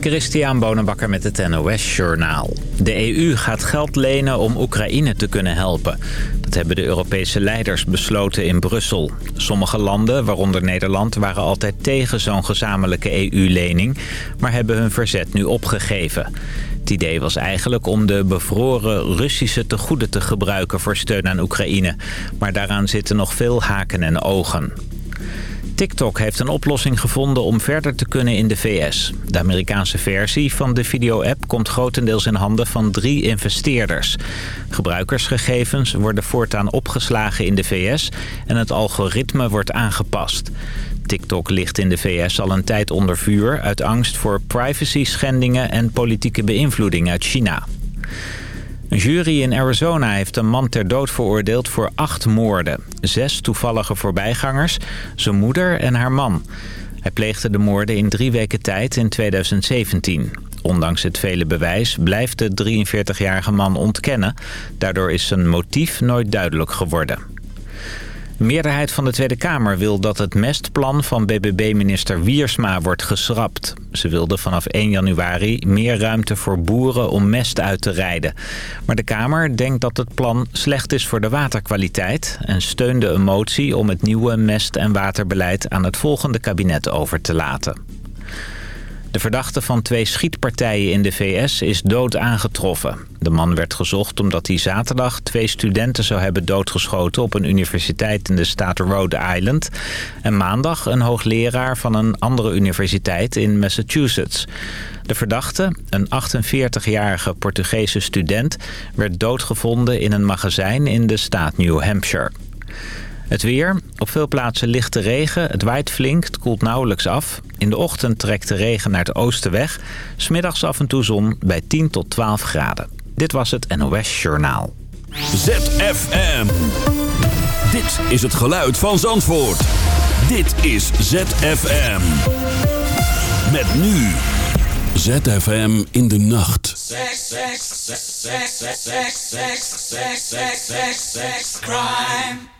Christian Bonenbakker met het NOS Journaal. De EU gaat geld lenen om Oekraïne te kunnen helpen. Dat hebben de Europese leiders besloten in Brussel. Sommige landen, waaronder Nederland, waren altijd tegen zo'n gezamenlijke EU-lening... maar hebben hun verzet nu opgegeven. Het idee was eigenlijk om de bevroren Russische tegoeden te gebruiken voor steun aan Oekraïne. Maar daaraan zitten nog veel haken en ogen. TikTok heeft een oplossing gevonden om verder te kunnen in de VS. De Amerikaanse versie van de video-app komt grotendeels in handen van drie investeerders. Gebruikersgegevens worden voortaan opgeslagen in de VS en het algoritme wordt aangepast. TikTok ligt in de VS al een tijd onder vuur uit angst voor privacy schendingen en politieke beïnvloeding uit China. Een jury in Arizona heeft een man ter dood veroordeeld voor acht moorden. Zes toevallige voorbijgangers, zijn moeder en haar man. Hij pleegde de moorden in drie weken tijd in 2017. Ondanks het vele bewijs blijft de 43-jarige man ontkennen. Daardoor is zijn motief nooit duidelijk geworden. De meerderheid van de Tweede Kamer wil dat het mestplan van BBB-minister Wiersma wordt geschrapt. Ze wilde vanaf 1 januari meer ruimte voor boeren om mest uit te rijden. Maar de Kamer denkt dat het plan slecht is voor de waterkwaliteit... en steunde een motie om het nieuwe mest- en waterbeleid aan het volgende kabinet over te laten. De verdachte van twee schietpartijen in de VS is dood aangetroffen. De man werd gezocht omdat hij zaterdag twee studenten zou hebben doodgeschoten... op een universiteit in de staat Rhode Island. En maandag een hoogleraar van een andere universiteit in Massachusetts. De verdachte, een 48-jarige Portugese student... werd doodgevonden in een magazijn in de staat New Hampshire. Het weer. Op veel plaatsen lichte regen. Het waait flink. Het koelt nauwelijks af. In de ochtend trekt de regen naar het oosten weg. Smiddags af en toe zon bij 10 tot 12 graden. Dit was het NOS Journaal. ZFM. Dit is het geluid van Zandvoort. Dit is ZFM. Met nu. ZFM in de nacht. Sex, sex, sex, sex, sex, sex, sex, sex, sex, sex, crime.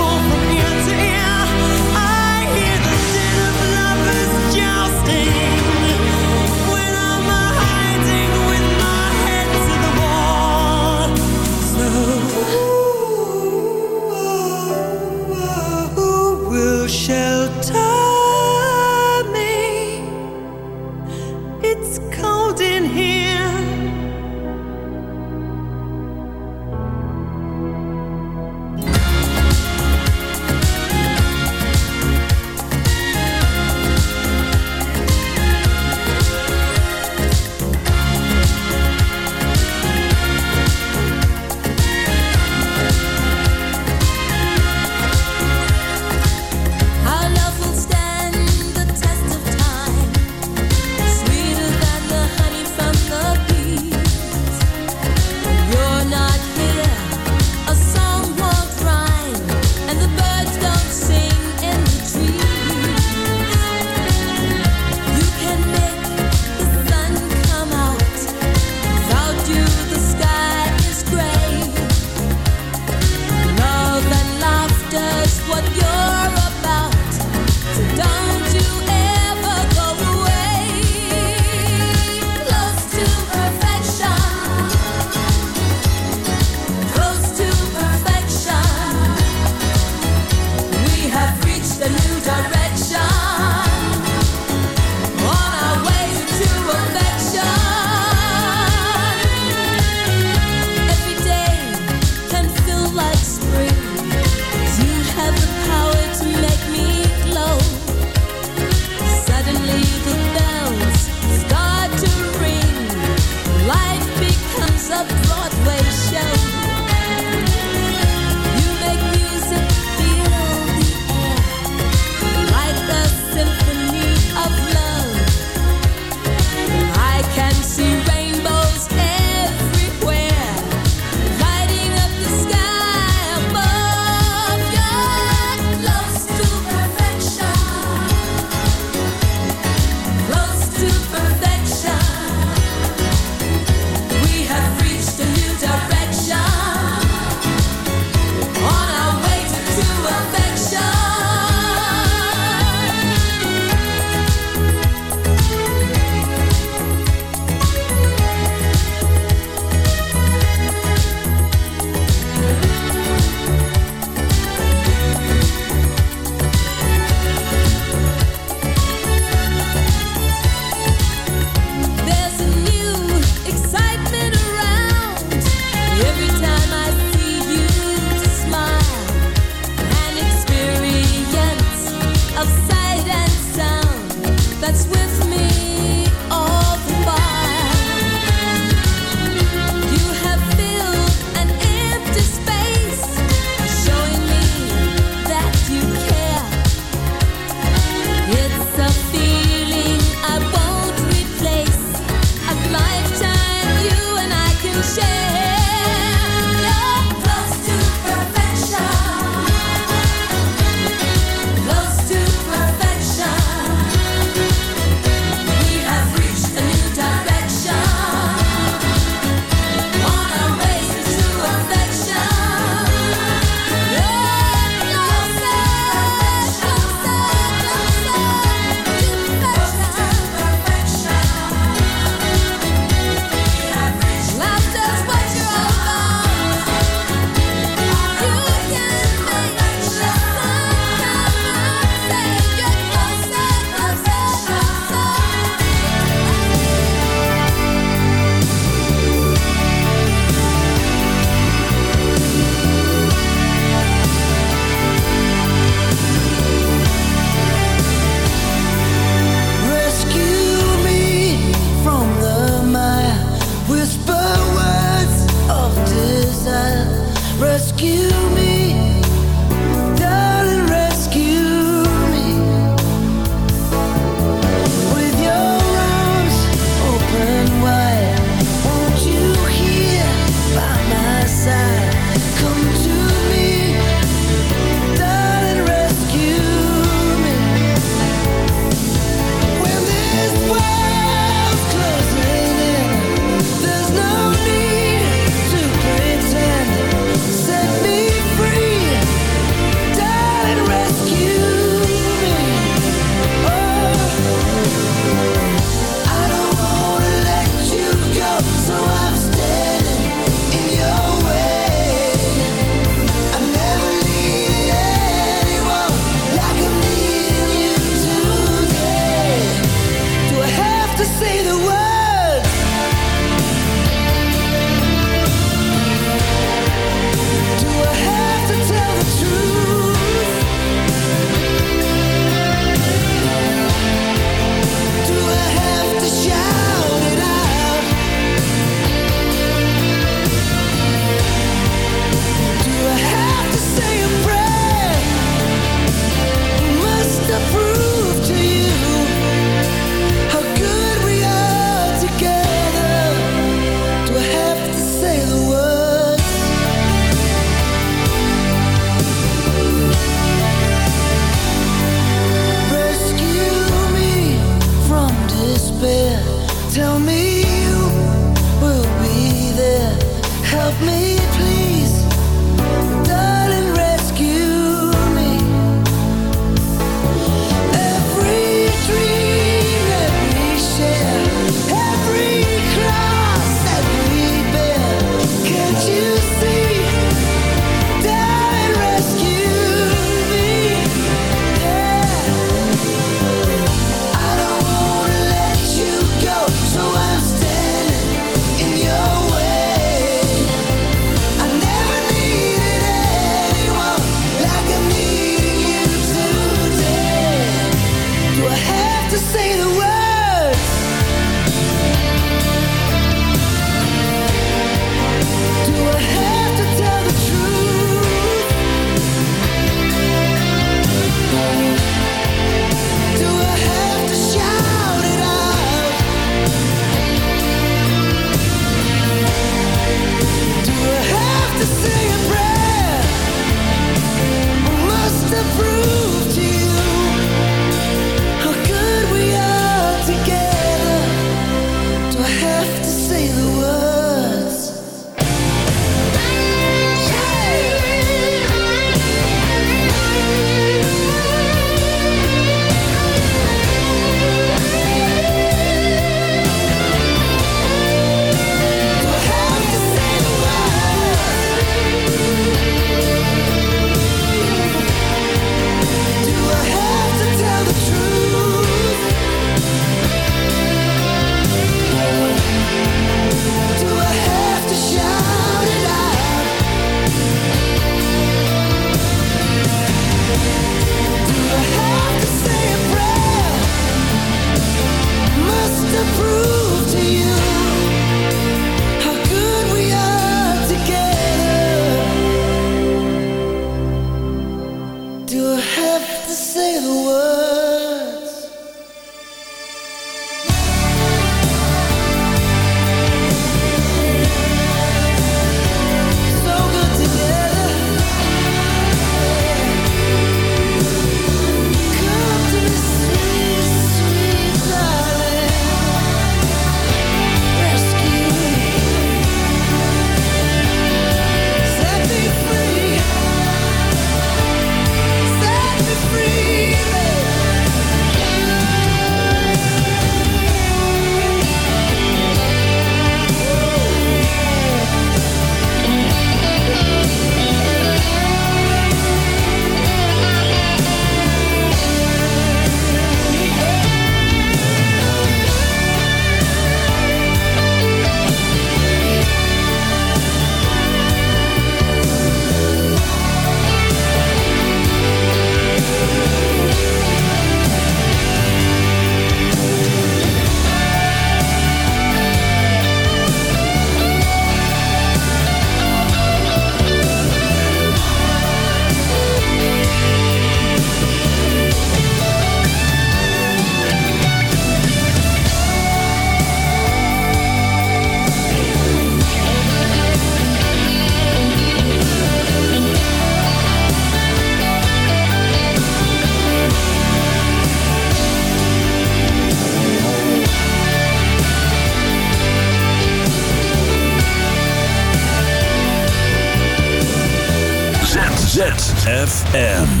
ZFM.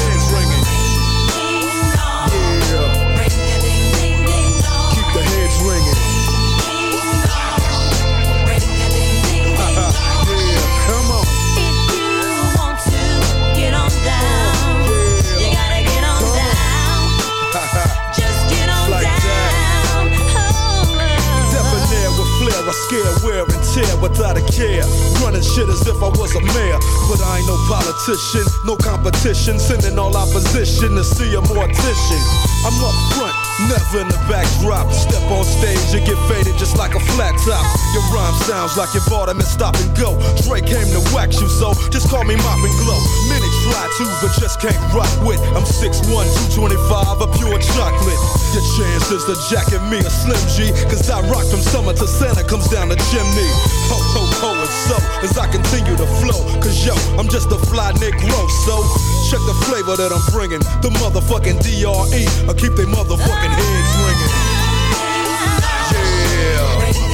no no competition. Sending all opposition to see a mortician. I'm up front, never in the backdrop. Step on stage and get faded just like a flat top. Your rhyme sounds like you bought 'em and stop and go. Drake came to wax you, so just call me Mop and Glo. Many try to, but just can't rock with. I'm 6'1, 225, a pure chocolate. Your chances to jacket me a Slim G, cause I rock from summer to Santa comes down the chimney. Ho, ho, ho, and so as I continue to flow, cause yo, I'm just a fly Negro, so check the flavor that I'm bringing. The motherfucking DRE, I keep they motherfucking heads ringing. Yeah,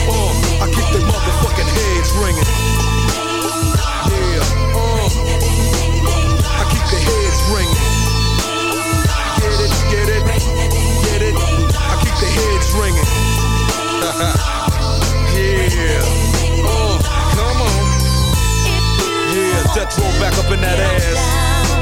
uh, I keep they motherfucking heads ringing. Yeah, uh, I keep the heads ringing. Get it, get it, get it. I keep the heads ringing. yeah, uh, come on. Yeah, Death Row back up in that ass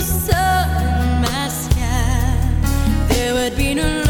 sun in my sky, there would be no.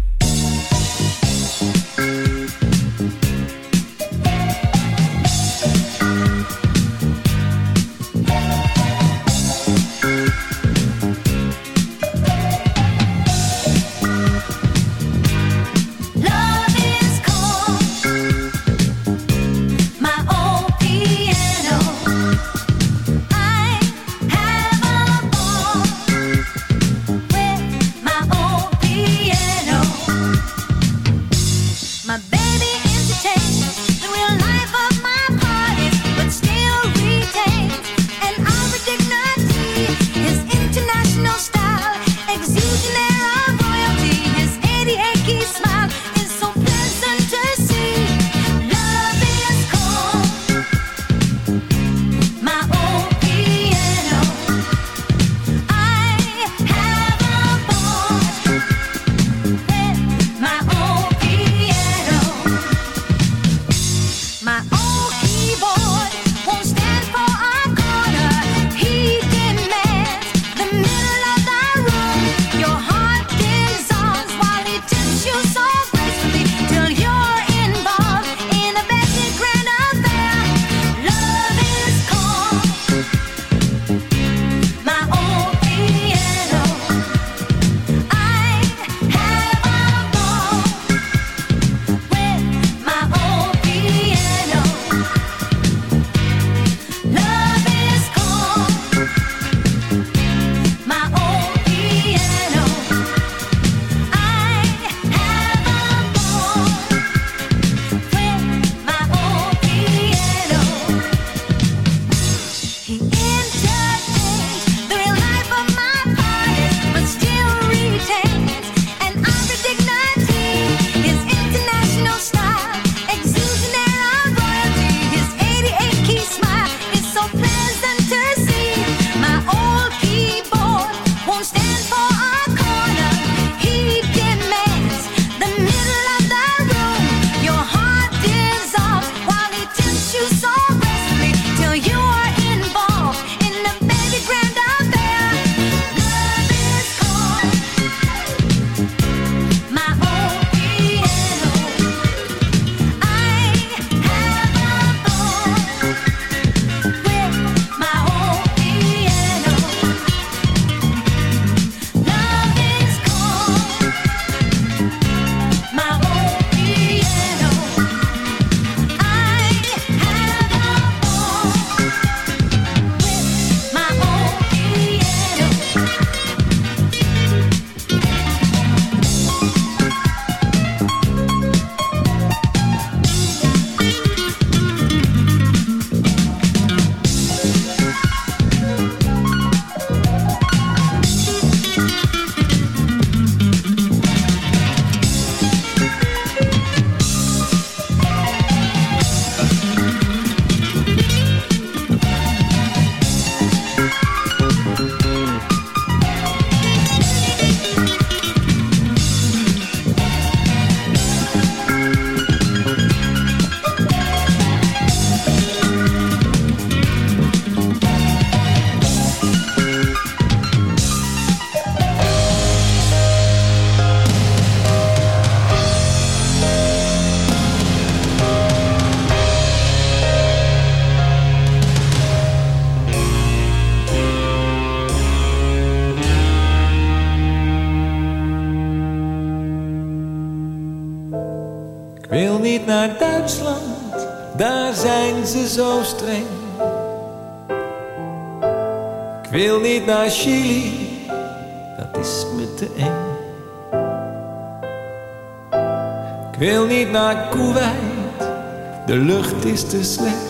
Lucht is te slecht.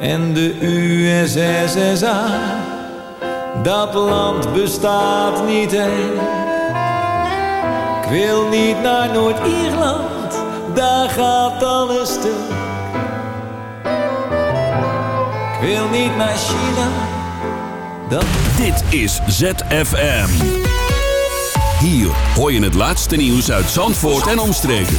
En de USSSA, dat land bestaat niet echt. Ik wil niet naar Noord-Ierland, daar gaat alles stuk. Ik wil niet naar China, dat... Dit is ZFM. Hier hoor je het laatste nieuws uit Zandvoort en omstreken.